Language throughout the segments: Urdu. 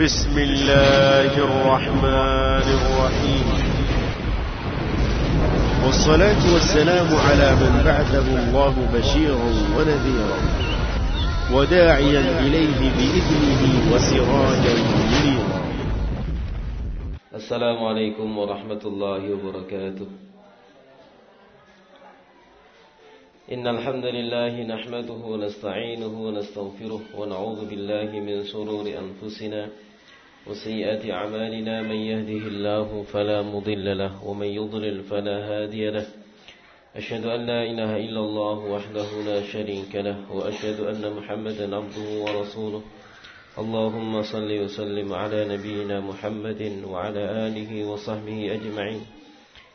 بسم الله الرحمن الرحيم والصلاة والسلام على من بعثه الله بشيرا ونذيرا وداعيا إليه بإذنه وسراجا منيرا السلام عليكم ورحمة الله وبركاته إن الحمد لله نحمده ونستعينه ونستغفره ونعوذ بالله من شرور أنفسنا وسيئات أعمالنا من يهده الله فلا مضل له ومن يضلل فلا هادي له أشهد أن لا إله إلا الله وحده لا شريك له وأشهد أن محمدا عبده ورسوله اللهم صل وسلم على نبينا محمد وعلى آله وصحبه أجمعين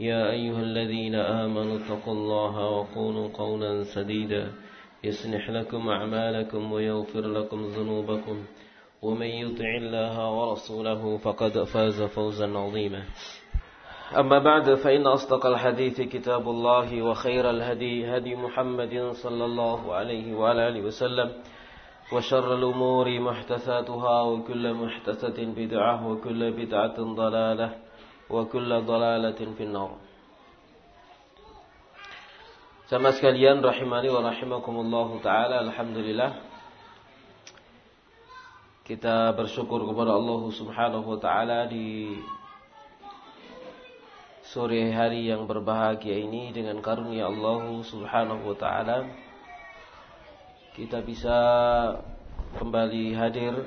يا أيها الذين آمنوا اتقوا الله وقولوا قولا سديدا يسنح لكم أعمالكم ويغفر لكم ذنوبكم ومن يطع الله ورسوله فقد فاز فوزا عظيما أما بعد فإن أصدق الحديث كتاب الله وخير الهدي هدي محمد صلى الله عليه وعلى آله وسلم وشر الأمور محدثاتها وكل محدثة بدعة وكل بدعة ضلالة وكل ضلالة في النار Sama sekalian rahimani wa rahimakumullah taala alhamdulillah kita bersyukur kepada Allah Subhanahu wa taala di sore hari yang berbahagia ini dengan karunia Allah Subhanahu wa taala kita bisa kembali hadir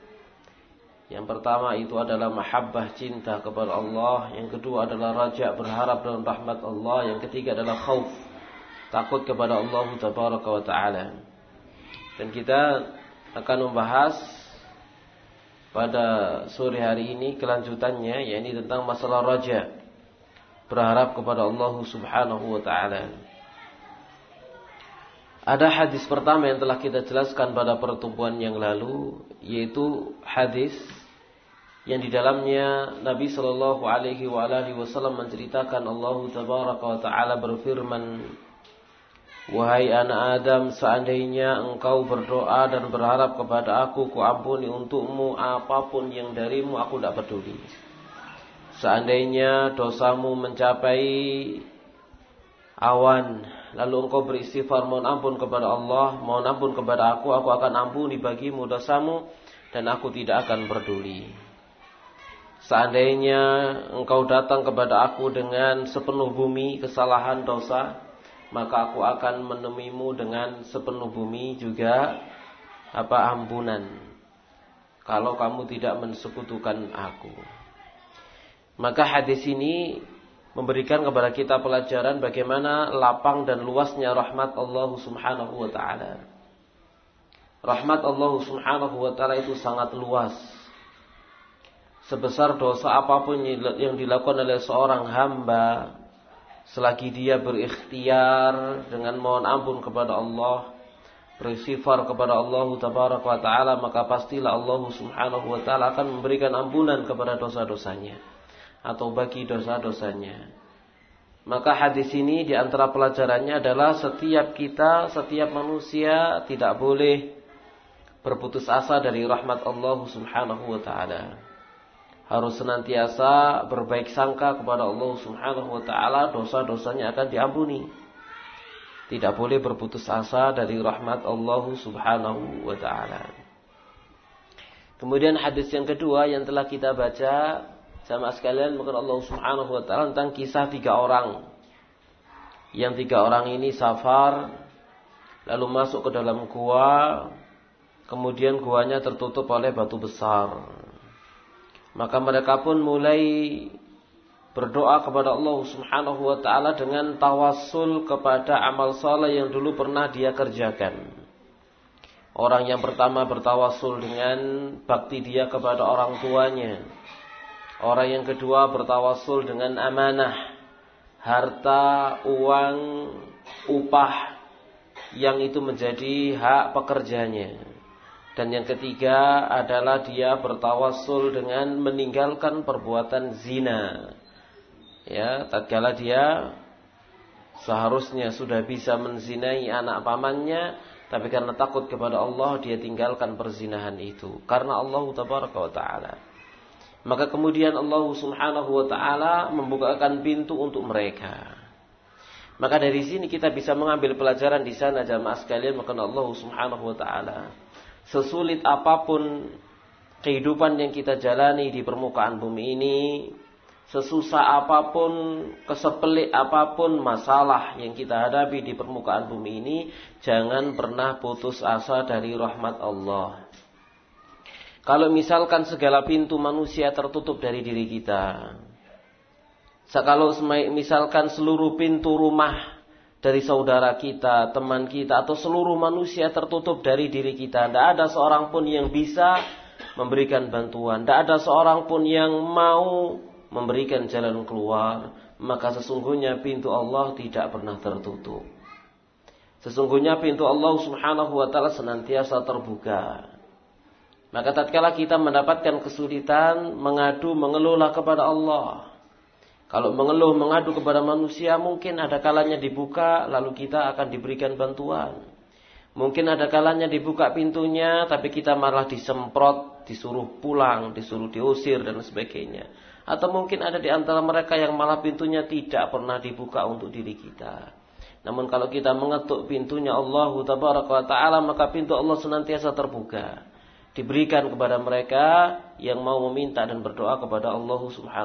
Yang pertama itu adalah mahabbah cinta kepada Allah, yang kedua adalah raja berharap dengan rahmat Allah, yang ketiga adalah khauf takut kepada Allah tabaraka wa taala. Dan kita akan membahas pada sore hari ini kelanjutannya yakni tentang masalah raja berharap kepada Allah Subhanahu wa taala. Ada hadis pertama yang telah kita jelaskan pada pertemuan yang lalu yaitu hadis yang di dalamnya Nabi sallallahu alaihi wa alihi wasallam menceritakan Allah tabaraka wa taala berfirman Wahai anak Adam, seandainya engkau berdoa dan berharap kepada aku, kuampuni untukmu apapun yang darimu, aku tidak peduli. Seandainya dosamu mencapai awan, lalu engkau beristighfar, mohon ampun kepada Allah, mohon ampun kepada aku, aku akan ampuni bagimu dosamu, dan aku tidak akan peduli. سیا گوبر آو دنگانومی سالحان کا آو آن دنگان سپنو بھومی جگہن کا لو کا میٹن آ کا ہادسی نی میری چیران بکیمانا لواس نیا رحمت اللہ حسم آ رحمت اللہ حسوم ہاں آپ لرا سلا اختیار الاسم ہان harus senantiasa berbaik sangka kepada Allah Subhanahu wa taala dosa-dosanya akan diampuni tidak boleh berputus asa dari rahmat Allah Subhanahu wa taala kemudian hadis yang kedua yang telah kita baca sama sekalian mengenai Allah Subhanahu wa taala tentang kisah tiga orang yang tiga orang ini safar lalu masuk ke dalam gua kemudian guanya tertutup oleh batu besar مکمر کا پولوا سول ڈھنگ اور سہارسام جی منت کے اللہ کرنا اللہ کم اللہ حسوما بوگا ریکا ریسی نکا منگا بیلپلا چار اللہ حسوم آن حو تلا سسوت اپا پن پنکیتا چن پوت آسا ٹھری رحمت اللہ کا مثال کانس گلا پین تنوشی گیتا سکالو مثال کانس لو روپین تو چلن کلوار مکہ سسون گا پنتو اللہ تیٹا اپنا سسون گوا پینتو اللہ ترتی ساتک من پن سوری تن مغا ٹو منگل اللہ کالو ماں لو ماںا ٹوک برما نسیا انکن ڈاکلا ڈھبوکا لالو کی ڈیبری کن پنتوان انکن ڈاق ڈیبوک پنطوا تبھی ملاٹ سمپردر پولاسلکی آ توکی آن ترقی ملا پنطوی تیٹ پورا ڈیپوکا ڈیرین کالوکا منگا تو پنطو تباد پن سنگا ساتر پھوکا ٹیبری کن کا یعن برلا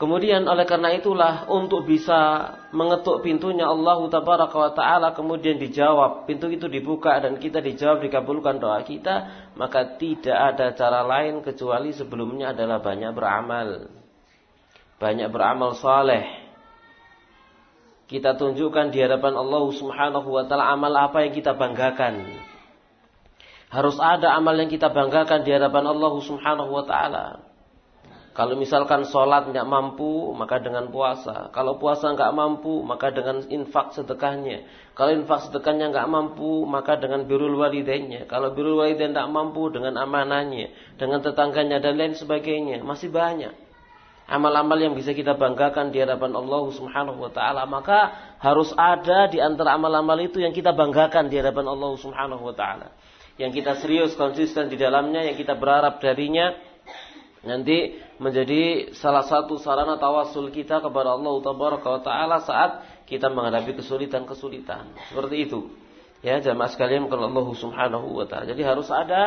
کموڈین اللہ کمڈینٹ لائن سوال گا تنجوان ڈھیرا پانو حسم ہانپائنگ کی بھنگا ہرس آن بھنگا ڈھیر حسوم ہانگ کالو مثال کن سولہ مکا ڈگان پواسا کالو پواسا گا مامپو مکا ڈگان انفاق سے کالوک سکن گا مامپو مکا ڈگانواری دے کلو بیرلواری دے دمپو ڈگانے ڈگنگ لینس بگی ماسی بھائی اللہ حسم ہان ہوتا جدی ہروس آڈا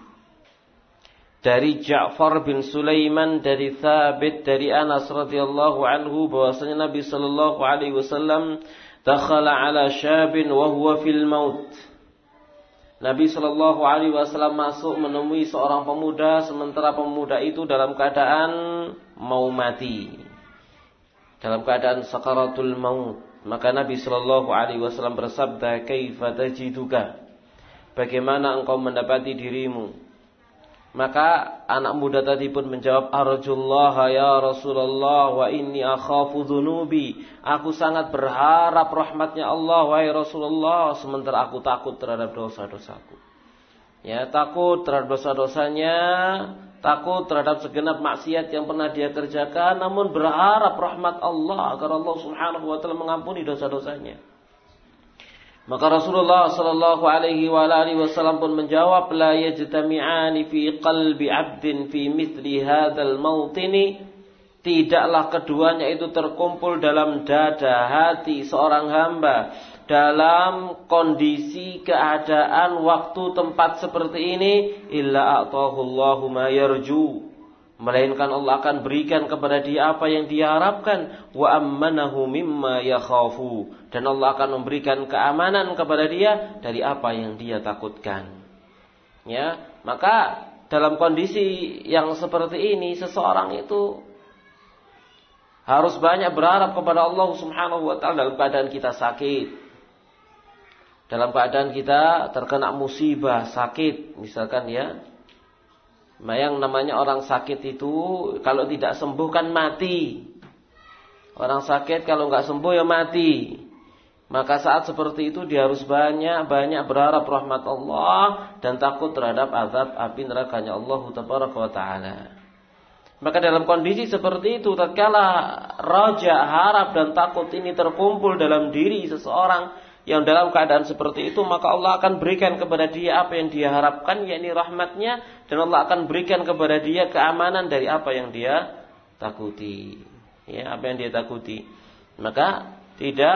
dari Ja'far bin Sulaiman dari Thabit dari Anas radhiyallahu anhu bahwasanya Nabi sallallahu alaihi wasallam takhala ala syabin wa huwa fil maut Nabi sallallahu alaihi wasallam masuk menemui seorang pemuda sementara pemuda itu dalam keadaan mau mati dalam keadaan sakaratul maut maka Nabi sallallahu alaihi wasallam bersabda kaifa tajiduka bagaimana engkau mendapati dirimu مکا میپ رسو اللہ رسول آکو سنگات برہار اللہ رسول اللہ آکوتر ڈپ ڈوسا ڈوسا یا تاکوتر ڈسا ڈوسیا تاکو تر ڈپیا کا برہار اللہ کر اللہ پن dosa ڈوسیا Maka Rasulullah sallallahu alaihi wa alihi wasallam pun menjawab la yajtami'ani fi qalbi 'abdin fi mithli hadzal mautini tidaklah keduanya itu terkumpul dalam dada hati seorang hamba dalam kondisi keadaan waktu tempat seperti ini illa atahu Allahu ma yarju ملینک برٹیا پایا تاکہ مکا ٹرم کو سر ہارس باپ کا سمپ کو ساک ٹرمپ کو اٹن کیا مصیبہ ساک مسا مائن نام اور ساک اتو کلو دیمبھوتی اور سمبو متی مکا سات سپرتینتا ڈیل کو ڈھجی سپرتی ہارپ ڈنتا کمپل ڈیل ڈھیری اور ڈراقی آپ انڈیا برادیاں آپتی ہندیہ ان کا تیٹا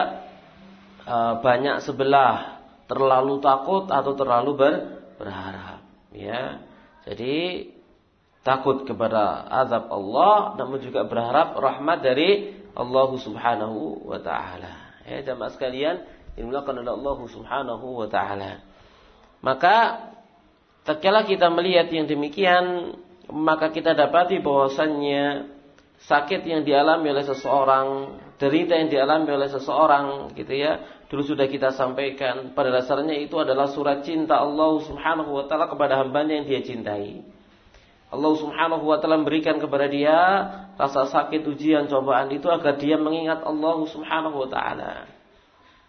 پلال آج اپلحم داری اللہ ہم ہاں تک مکیا کتاب ساکے سا سوراگ کتا کتا سم پیان پڑے ڈال سور چنتا اللہ اُسم ہان کب ہم بنے ڈی چینتا اللہ ہُسم ہاں تلابری بڑے ڈیسا مغ اللہ ہُسم ہاں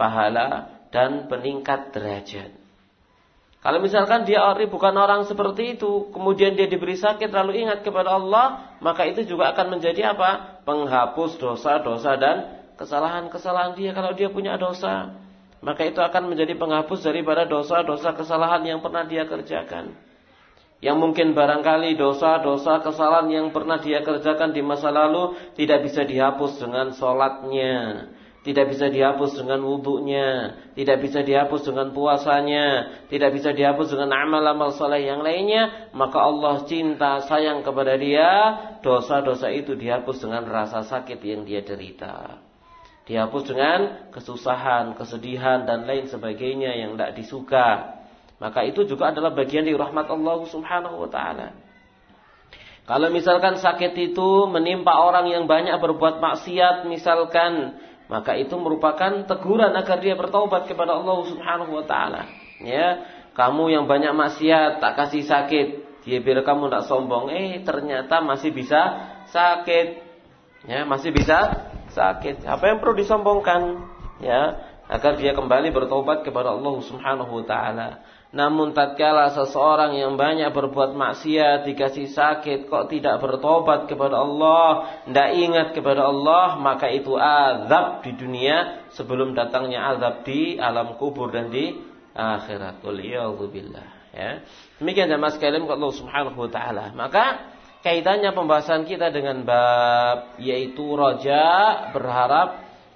ڈوسا ڈھوسا نیم پرنا دھیان تٹا پیچھا دھیا پوسان ابو تیچھا دیہ پوسان پواسا تٹا پیچھا دیہ پوچھن آملام سلائی لائیے مکا اللہ چنتا سایا کا بڑیا ٹسا ٹسا دھی پوسان راسا سا کے تین دھی ٹریتا دھیان ساہان کسو دھیان دن لائن سے بھائی سوکھا مق ات جگہ باغی روحان کالو مثال کر ساقے اتو منی اورنگ بائر بات میات مثال کن مقم روپا نہ کام بھاجا سی سا بیمو نا سمبوسیم بھون کان کرم بال برتن خان ہو نہن تا کیا دا کے بھر اللہ مکا یہ تو آپ بلوم داتم کوئی دنیا باسان کتن باب یہ تجا برہار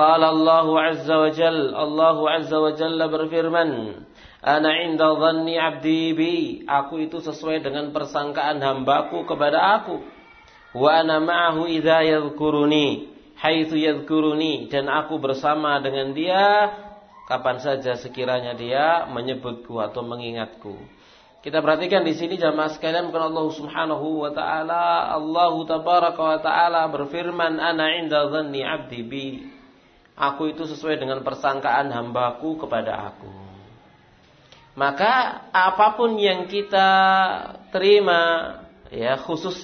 کال اللہ ہوا جلح ہوا جل فرمن آکو سسوئی ہے پانچ کیرانا دیا مجھے منگیں گے آپ کو کتاب رات اسی لیے جماسم کر اللہ اللہ تبر کا بر فیر منظیبی ڈن پرسان کام باقو ہاقوتا تری مہانوس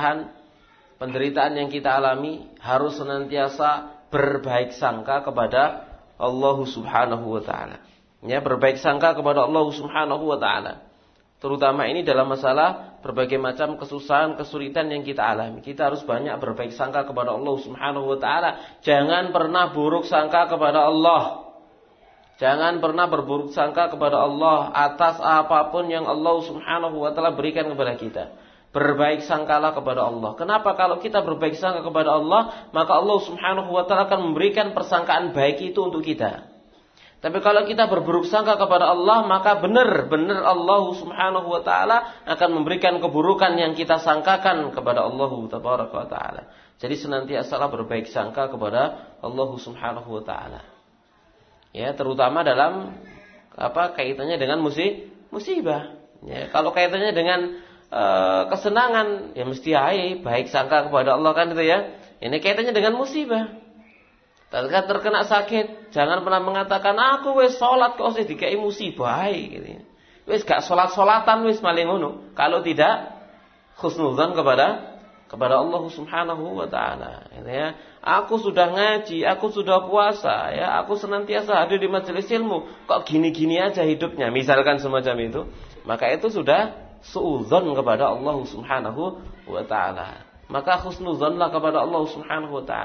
آتی بربئی سان کا کبڈا اللہ ہُسوان ہوتا برک سان کا بل ہانوتا میں ڈلا مسا چہان برنا بر بک سن کا بر اللہ گیتا بربک اللہ کا برہ مکل برین گیتا اللہ مسیبا ڈھنگان کا سنا اللہ ڈے مسیبا منگا تھا سولا سولا خس نسن اللہ حسم خان ہوتا آپ چلے سیل میری سر کان سمجھا می تو حسم خان ہوتا خوش نب اللہ حسم خان ہوتا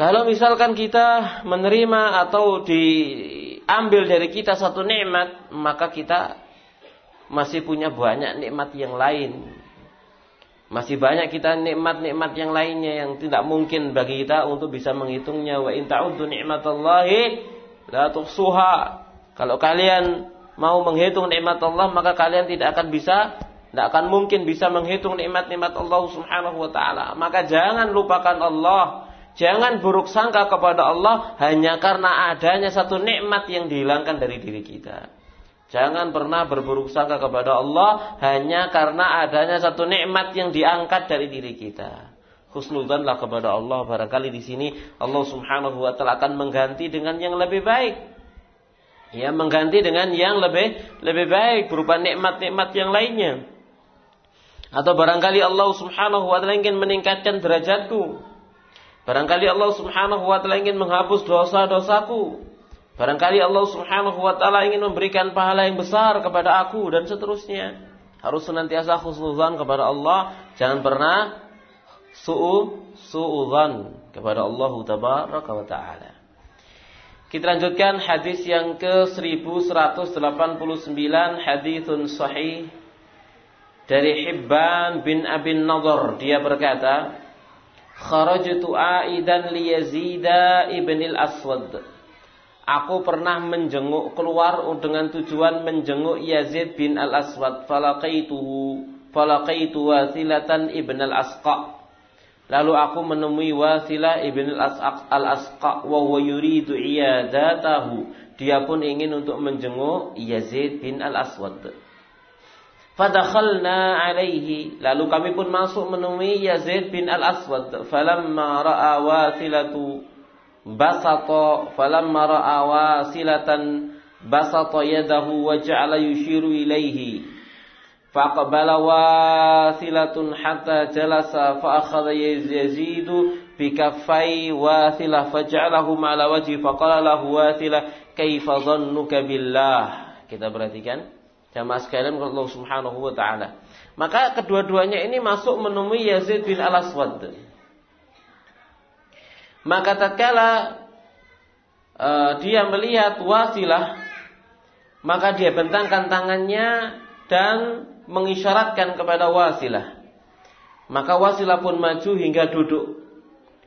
مثال کان گیتا منری ماں بیلے گیتا مکا گیتا پونا بھیا نیم مت یاں لائن ماسی بھیا نی مت نئے مت لائن ممکن بگی تون تو مقاصنات چھئنگان کا چھ گان برنا اللہ ہائیاں اللہ برنگالیسنی اللہ اسم سانگانک لائیے برنگالی اللہ اسمانگین Barangkali Allah subhanahu wa ta'ala ingin menghapus dosa-dosaku. Barangkali Allah subhanahu wa ta'ala ingin memberikan pahala yang besar kepada aku dan seterusnya. Harus senantiasa khusnuzan kepada Allah. Jangan pernah su'u su'udhan kepada Allah tabaraka wa ta'ala. Kita lanjutkan hadis yang ke 1189 hadithun sahih. Dari Hibban bin Abin Nadar. Dia berkata, خروج آکو پرنا تنسکن جنگو یژن السود فدخلنا عليه لالو روکا برتھ ویلا پنچو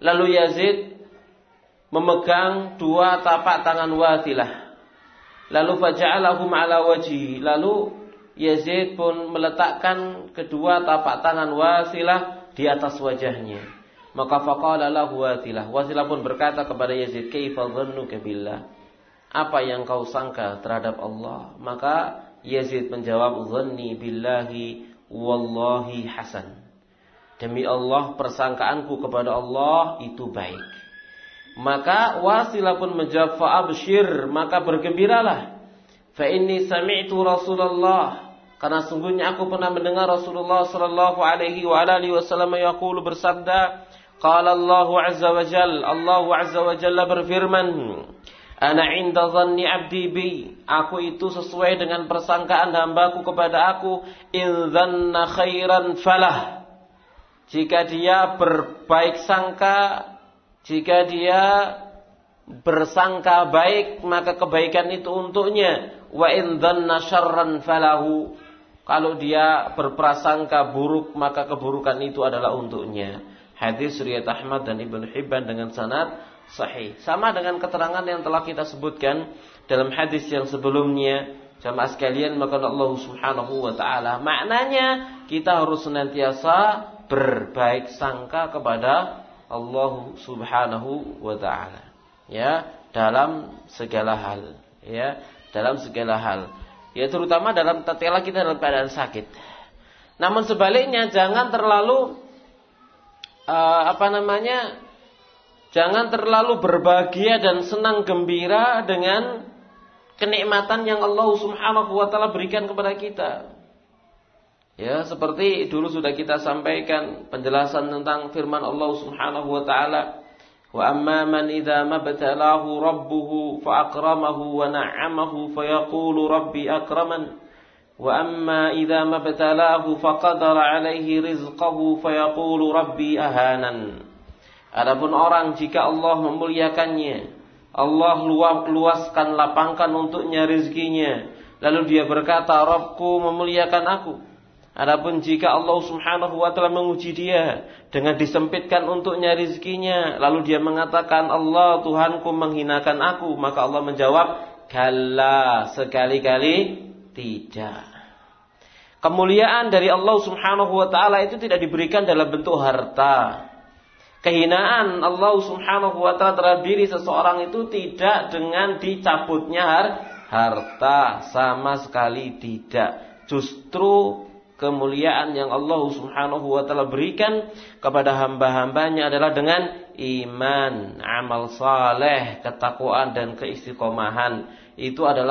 ہلو یا مکان واسلا لالو پا جی لالو یزید اللہ تلا چیلہ برکا یزید اپن کا سانگ کا بل اللہ پر سانگ کا بار اہ تی maka wasilah pun menjawab fa'abshir maka bergembiralah fa inni sami'tu Rasulullah karena sungguhnya aku pernah mendengar Rasulullah sallallahu alaihi wa alihi wasallam yaqulu bersabda qala Allah azza wa jalla Allah azza wa jalla berfirman ana inda dhanni abdi bi aku itu sesuai dengan persangkaan hambaku kepada aku in dhanna khairan falah jika dia berbaik sangka چیکن کا بائکن سناتے گیتا اللہ منسولی لالو اپنا گمبھیراً سب پرتیجلاسن اور رسگی رب کو ممولیا کو اربن چیو اسم ہان ہوا منگوچیا ٹنگانٹ رکیے اللہ توہن کو منہ جب کالی کالی تیٹا کمولیا اللہ اسم ہانو ہرتا کہ اللہ عسومان ہوپوتھ ہرتا سا مس کالی تیٹا چسترو کمولیاں اللہ حسم بریڈا ڈنگن سال ڈنک اسے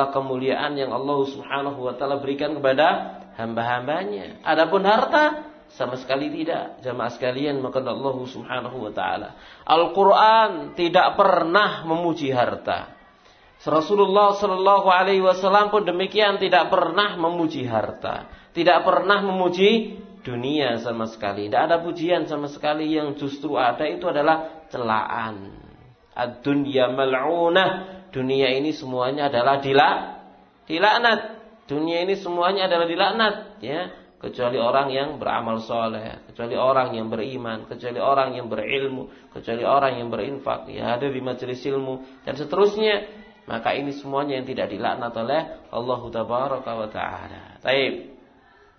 لا کمولیاں اللہ حسمان آدھا بن ہرتا سماس کا لیماس کا لینا اللہ حسمان الکوران موموچی ہارتا سرسول اللہ علیہ وسلام کو ڈمکیاں موموچی ہارتا تکا پر موم مجھے سمجھ کا لی ڈاڈا بجیا سمجھ کا چسترو آٹھ چلو نا سماج ڈھیلنا کچوالی اور سوال ہے کچوالی اور اسموعی ڈھیارنا تو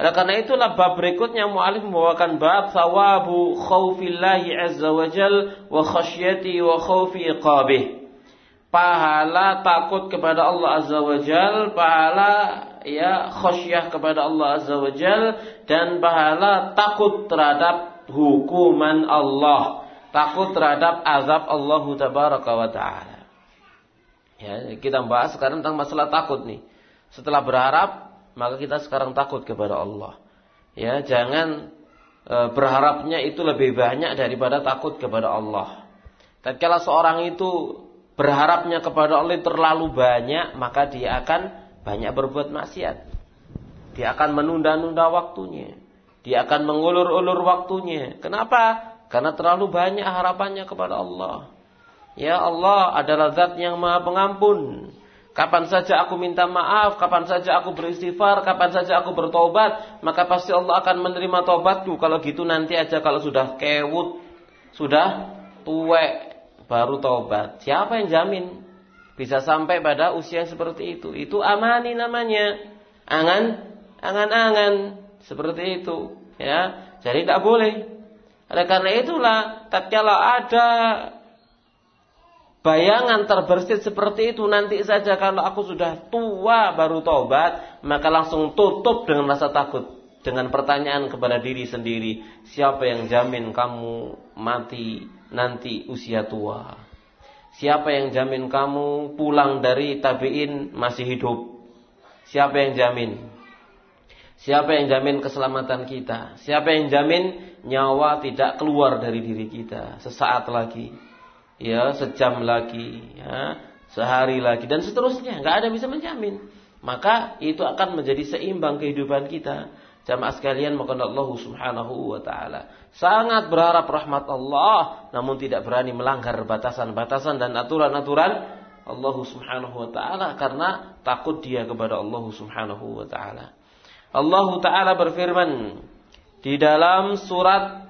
خوفیہ اللہ بہلا طاقت رب ہن اللہ طاقت رادب اظب اللہ کدم باس کراقت نہیں برارب بارے والے جانا پرہارپن بھائی جاری تاکوت کے بارے والے اور پرہارپلو لالو بھائی مقدا دیا کان بھائی برباد میں سے دیا کنڈا ننڈا وقت دیا کنگول وقتیں کاپا کرنا ترالوا کے بار اللہ یہ اللہ تھینگ بنگام بون پانچار کا پکوبر پہ جام پیسا سام پہ ڈا اسپرتی نیا گن آگن چاری کا بولے ارے کر پیاں انتر سیا پیامین ڈری پیاں جامین سیا پیاں جامین کییا پی جامین کی اللہ بران گھر ن توران ن توران اللہ حسم خان ہوتا کرنا تاکہ اللہ حسم خان ہوتا اللہ بر فیر ڈالم سورات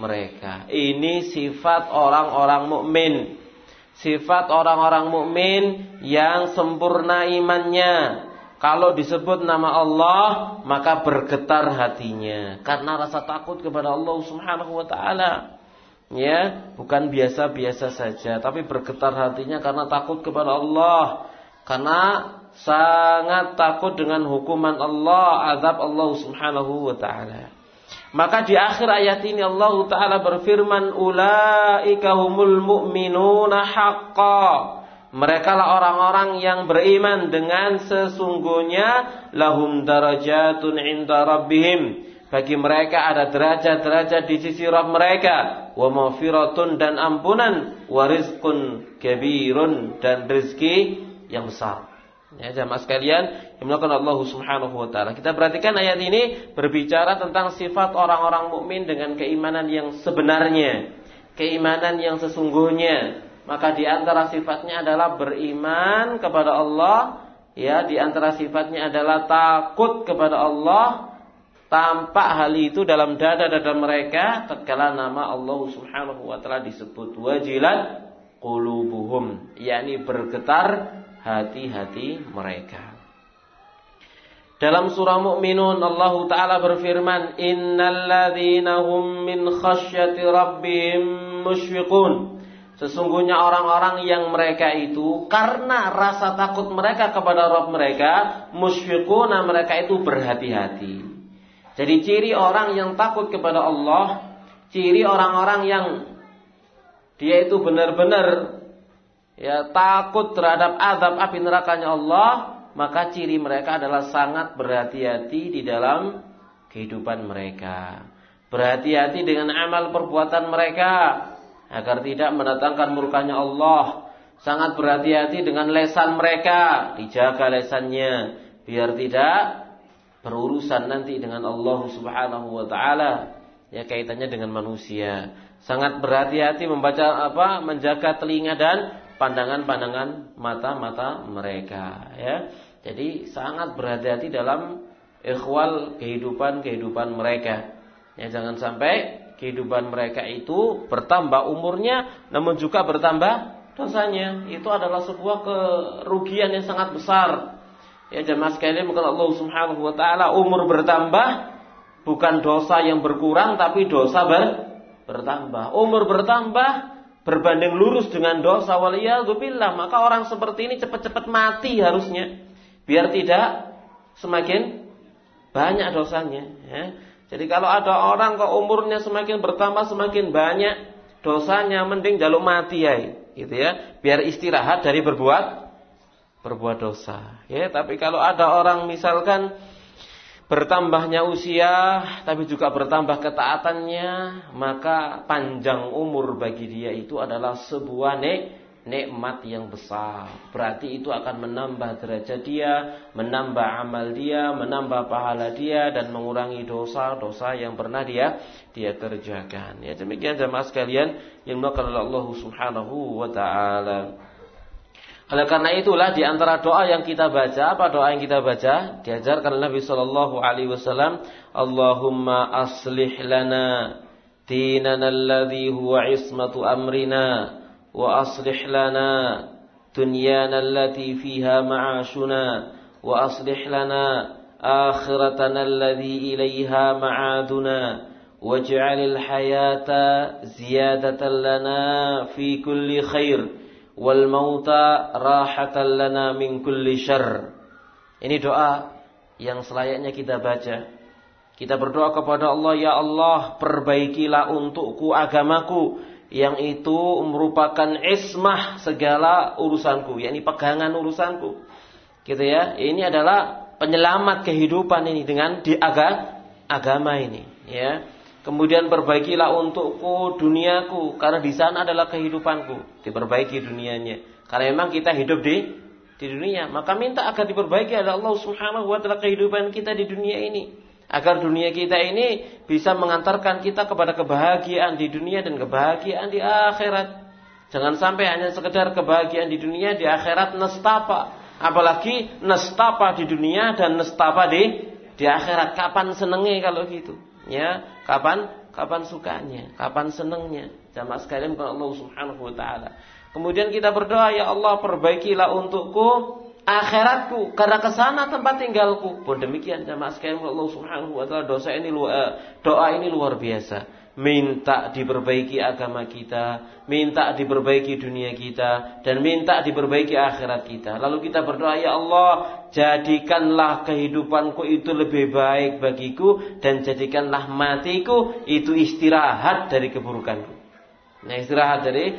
مرے کافات اور صرف اور مین یا سمپورنا کالوس ناما اللہ مقابلہ رہتی اللہ عسمان یہ کتر رہتی ہے اللہ کا سنات حکومت اللہ آداب اللہ حوالے مر کال لہم در جا دین کا مرک وہ تن ٹن پنس کن کے وی ری یمسا اللہ ہسم خان ہوا سنگو نیا ڈالا اللہ یا دھیانترا صرف ہسوم ہوا جیلن کو مہر ہاتھی چیری چیری اور سنگ پر لے سنمریکا لے سنیا پیارو سنگن اللہ منسی پانگان پانا گان ماتا ماتا مرائی کا سنگ برتی دلام اخوال گہی ڈوپان گہی ڈوپان مرائک مرائی کا یہ تو برتم امر نیا نا منجوکا برتانا ٹس یہ تو روکی آنے سنگھ سارے امر برتانباً برتاں امر برتاں لسا والے پیارتی سما کن ٹوسا نیا آدا اور سما کن برتاں سما کن بھائی ٹوسا نیا جلو ماتی آئیے استر آپوا پرپوا ٹسا آدا اور پرتام بھا نیا اس پتان کا پانج امور با گری صبوا نی نی مات یاں بس پرا تیٹو مٹی مہ آیا محا دن نو رایو ساسا یا لہو سم حالو اللہ کرنا تو لہٰذی اندر صلی اللہ علیہ وسلم آخرتی علیہ مجھت فی کلی خیر wal mauta rahatan lana min kulli syarr. Ini doa yang selayaknya kita baca. Kita berdoa kepada Allah, ya Allah, perbaikilah untukku agamaku yang itu merupakan ismah segala urusanku, yakni pegangan urusanku. Gitu ya. Ini adalah penyelamat kehidupan ini dengan di agama ini, ya. من پر لو کو دنیا کو دنیا سے جماز اللہ جماز کر ڈسا لو اور لالو کی برا ہاتھ بھی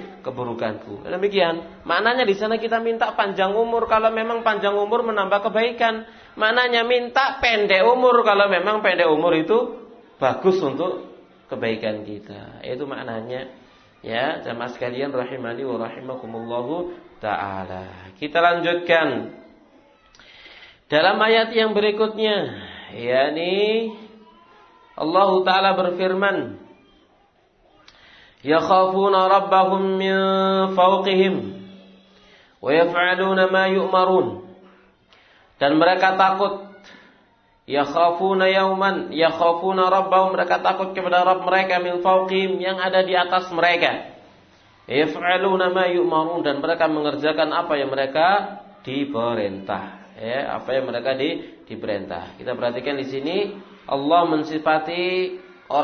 kebaikan kita. Itu maknanya. Ya, jamaah sekalian rahimani wa rahimakumullahu taala. Kita lanjutkan. Dalam ayat yang berikutnya, yakni Allah taala berfirman, "Ya khafuna rabbahum min fawqihim wa yaf'aluna ma yu'marun." Dan mereka takut اللہ منسی پاتی اور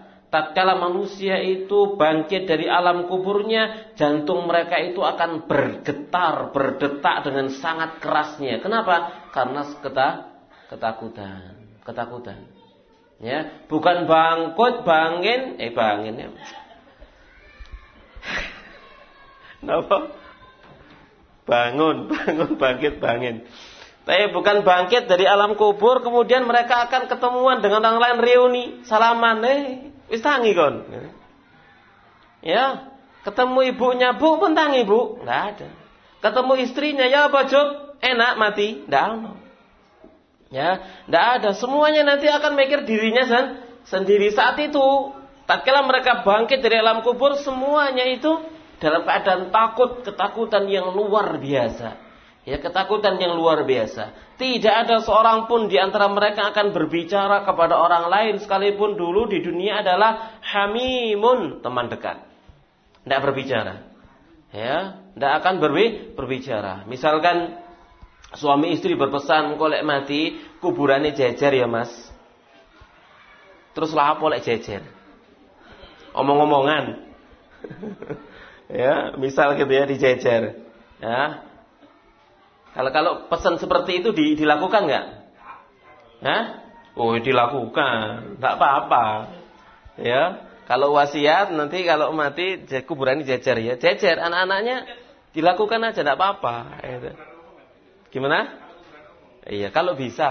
تا کالا منوسیا دریا آلم کو بورنیا چنتو مرکن پرسنیا کری آلام کو ڈگا ڈن لائن ریونی سلام میں نئی استری نا ماتی ڈا نا سموا کر دھیری ساتھی تاک کے ترین کو سموا نئی تھی وار بھی سر لو رس اور مثال گان سوامی استری پر تیان چھ چیری مس تر سا پول امن امنان کے بے ری چھ چیر ٹھیلاکنگ کا لالو واسیات نتی کا برائی چھچر بھیک کا لالوسا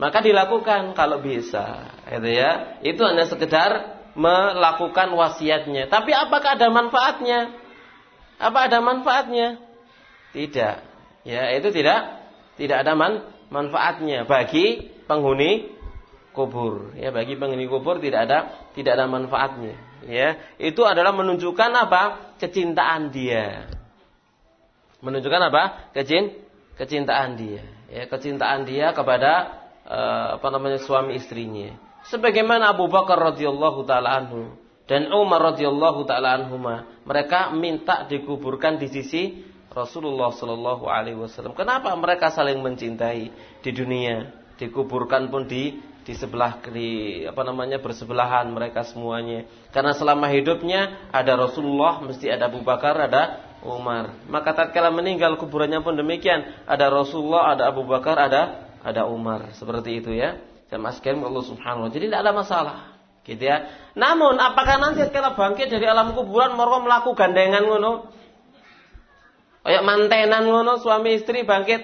میں کا ٹھیلاکن کالوشا واسیاتی تب کا ڈھمان پا ڈن پا آدہ یہ تو تیرا تیر ادا من منفا آدمی باقی پنہنی گبور بکی پنگنی گبور منفا آدمی منجو کان با کچھ دنیا منجو کچھ کچھ دنیا کا کچھ دا انڈیا کا سوامی استری نی سب کے موبا کا رجوہ لگا رجیل لو دن کب من تک تکو فرقان دیسی رسول وسلم کا سل چنتیں تھی پور کان تھی تیس بلاسی بلا کر سلام ہوں آدھا رسول آداب ادا امر کے پورا آدھا رسول آدابر آدھا ادا امریکہ سالیا نام چلو بوڑھان لا دیں گے ن سوام استری بنگے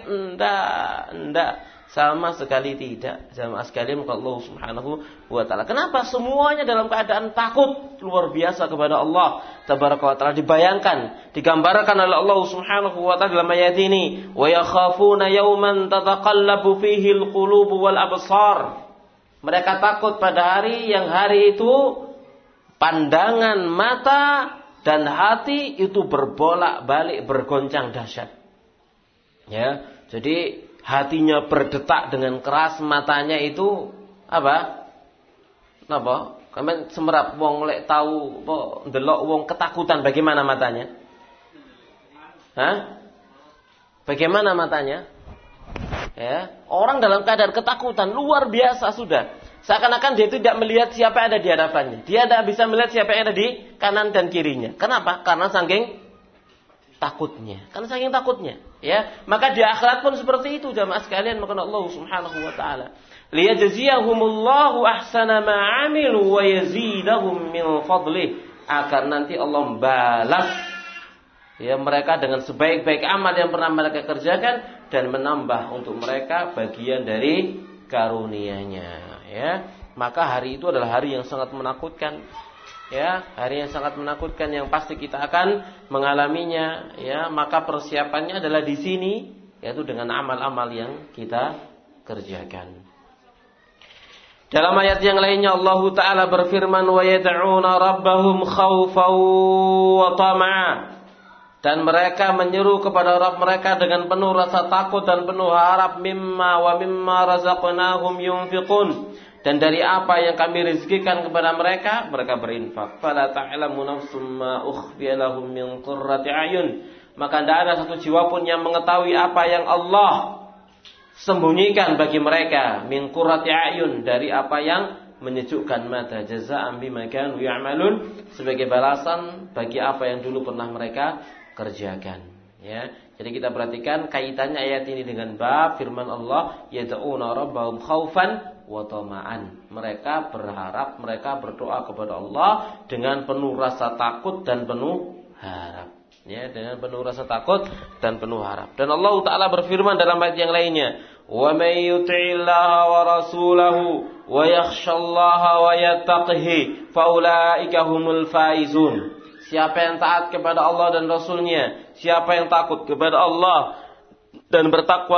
بیاں کان تھی گمبر کن لو لو اسلامی تن چنسا ڈگن سمر پھکے مان پکی مانتیں اور روار بیا سا نا دے دم لیا پائے پہننا سنگین دری کر ہرین ساگات منا کچھ ہری ساگات منا کو کیتا منگالا می مکا پسیا پان دسینی آمال آمالیاں کیتا کر لو ترفر چوزا برا سن چلو پن کا kerjakan. Ya, jadi kita perhatikan kaitannya ayat ini dengan bab firman Allah yad'una rabbahum khaufan wa tama'an. Mereka berharap, mereka berdoa kepada Allah dengan penuh rasa takut dan penuh harap. Ya, dengan penuh rasa takut dan penuh harap. Dan Allah Taala berfirman dalam ayat yang lainnya, "Wa may yuti'illaha wa rasulahu wa yakhshallaha wa yattaqihi faulaika humul faizun." رسونی اور نا اور تا بڑے رسونی تاکوت کے بعد اللہ دن بر تاکو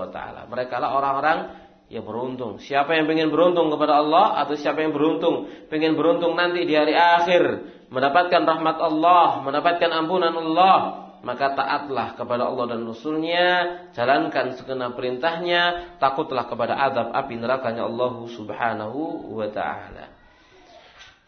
اور یہ برم دوں سیا پہن برم دوں برم توں پین برم تک نا مناپات رحمت اللہ منا پاتون اللہ کا روسنا پر آداب ابن رکھا نا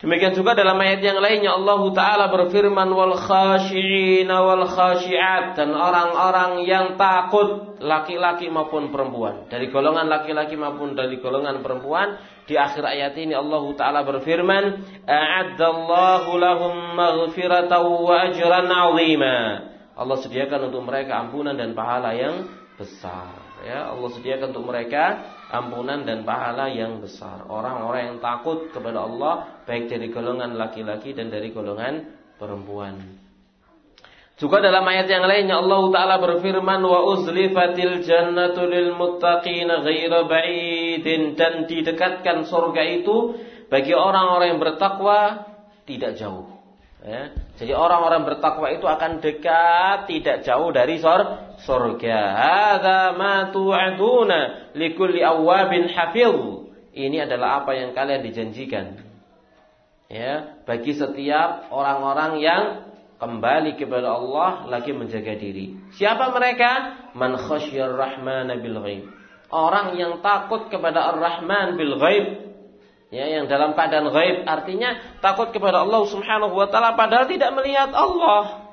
Demikian juga dalam ayat yang lainnya Allah Ta'ala berfirman wal khashiyina wal khashiat dan orang-orang yang takut laki-laki maupun perempuan. Dari golongan laki-laki maupun dari golongan perempuan di akhir ayat ini Allah Ta'ala berfirman a'addallahu lahum maghfiratan wa ajran 'azima. Allah sediakan untuk mereka ampunan dan pahala yang besar. Ya, Allah sediakan untuk mereka اور لکی لاکی اور ستیار اور من خش رحمین بلغیب اور رحمان بلغیب ya yang dalam keadaan ghaib artinya takut kepada Allah Subhanahu wa taala padahal tidak melihat Allah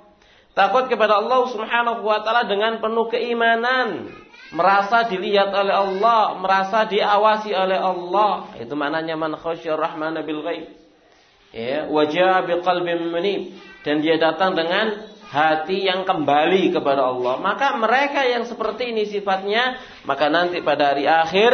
takut kepada Allah Subhanahu wa taala dengan penuh keimanan merasa dilihat oleh Allah merasa diawasi oleh Allah itu maknanya man khasyar rahmana bil ghaib ya wajah bi qalbin munib dan dia datang dengan hati yang kembali kepada Allah maka mereka yang seperti ini sifatnya maka nanti pada hari akhir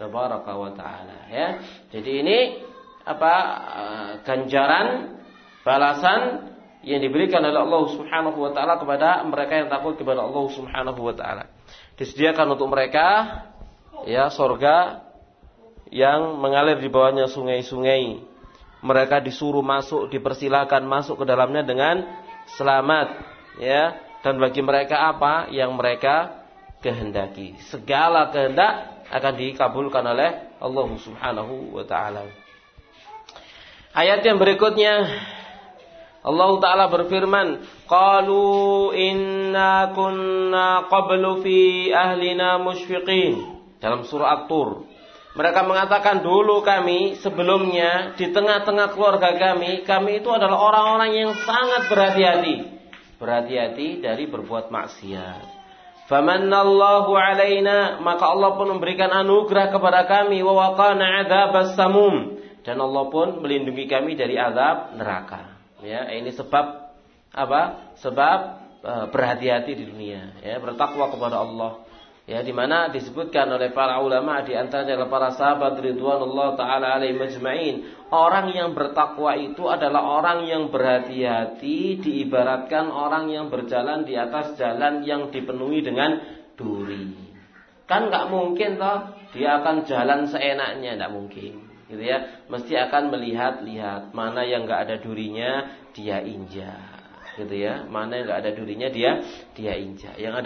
بریم ہوا لگا ٹھیک سرگا یعن منگالی سوئی سوئسور سلامت کا پا یعن مرکن کی akan dikabulkan oleh Allah Subhanahu wa taala. Ayat yang berikutnya Allah taala berfirman, "Qalu inna kunna qablu fi ahlina musyfiqin." Dalam surah At-Tur. Mereka mengatakan dulu kami sebelumnya di tengah-tengah keluarga kami, kami itu adalah orang-orang yang sangat berhati-hati. Berhati-hati dari berbuat maksiat. منپن بری با کا می ند سامنے پن بینڈی کا میری آداب راکا سبابیا تک واپر اورنگ اور ٹوری دا لان سمکن مسجد لیہ لات مان گا ڈھوری مان گا ڈرین دیا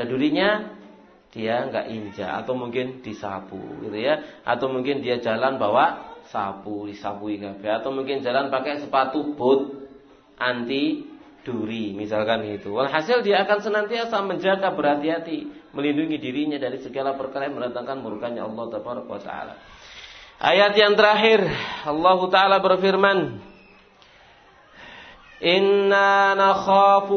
ڈھوری پی میری ڈھیری ڈریس مرغا ہوتا آیا تیار اللہ ہوتا بر فیور من خو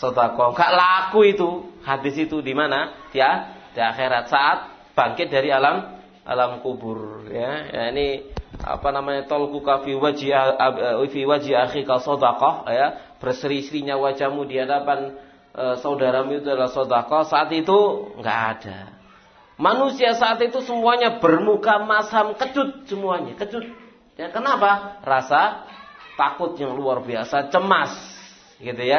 سک لاکی تھی آنے والا جی پیوا جی آ سود شری شری نیا سودا کھاتی تو گاٹ من سات سم برم کا سات چماس یہ دیا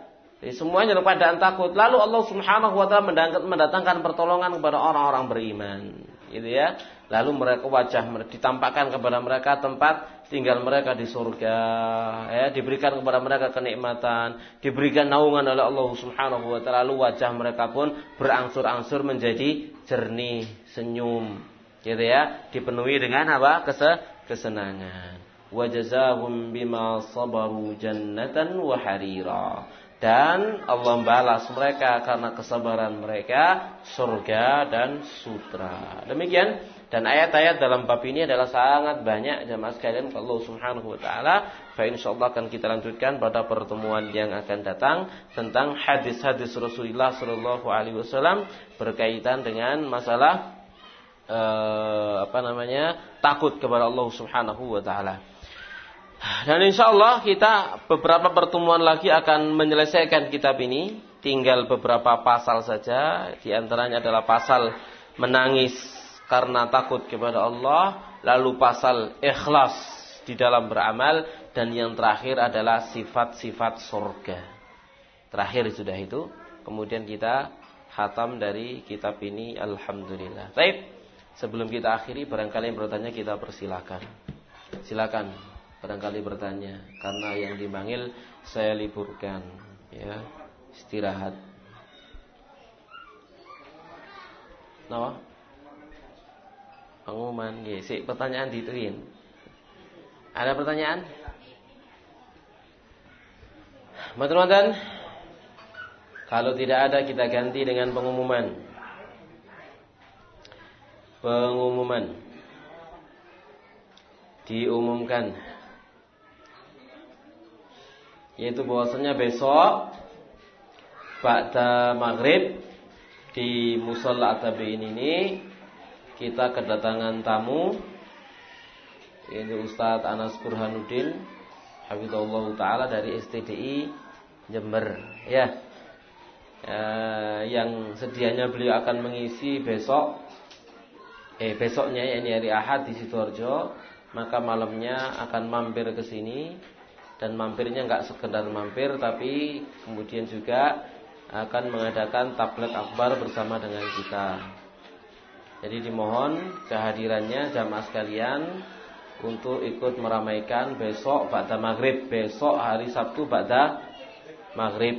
سم لالوسم ہان ہوتا برا ہمری من یہ لال تمپا گان کا براہ کا تمپات برابر کا کناتن کا نو گانا لالواچا ہمر کا پن آگور آنسور مجھے سرنی سن یہ دیا نو یہ سن تن اللہ علیکن سال تاکوت کے بارے اللہ ہوا گیتام ڈریتا پینی الحمد للہ سبل پر پتا پتا نہیں کارنالی بنگل سالی پور پتا پتا متردین کالو تیر آدھا کی تین امومن تیم کن یہ تو بہت سنیا بےسو ماغری مسل تامو یہ استاد آناس پورہ نتی ہمی تو بولو تا آدھاری استی جمبر سیا منسی نہیں آسی ترج مکا ملو ممبرگسی ممپے گا سب کرمپیر تاپی بتیاں چوکا کن منپلک ڈھنگن چکا ریڈی مہن چاہی رماس کا لال انکت مرام کانساگر سب بدھا مغرب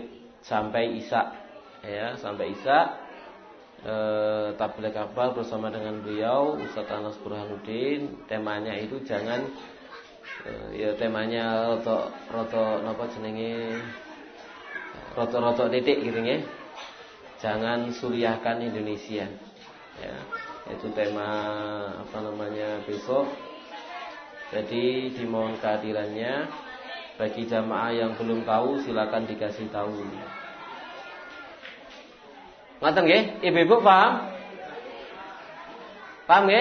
سمبے اسمبے اسپلیک اخبار ڈھنگن دوسا نسپورہ مٹھی تما نیا چاند رت رتان سوریا پیسو کا تراجا پکی چم آئی کلم کاؤ سلاقانتی کاسی پو پام پام گے